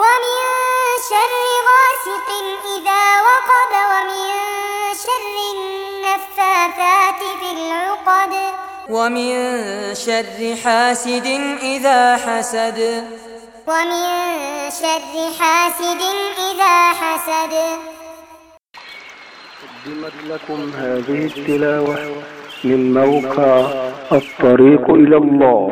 ومن شر غاسق إذا وقب ومن شر النفاثات في العقد. ومن شر حاسد إذا حسد. ومن شر حاسد إذا حسد. قدمت لكم هذه التلاوة من موقع الطريق إلى الله.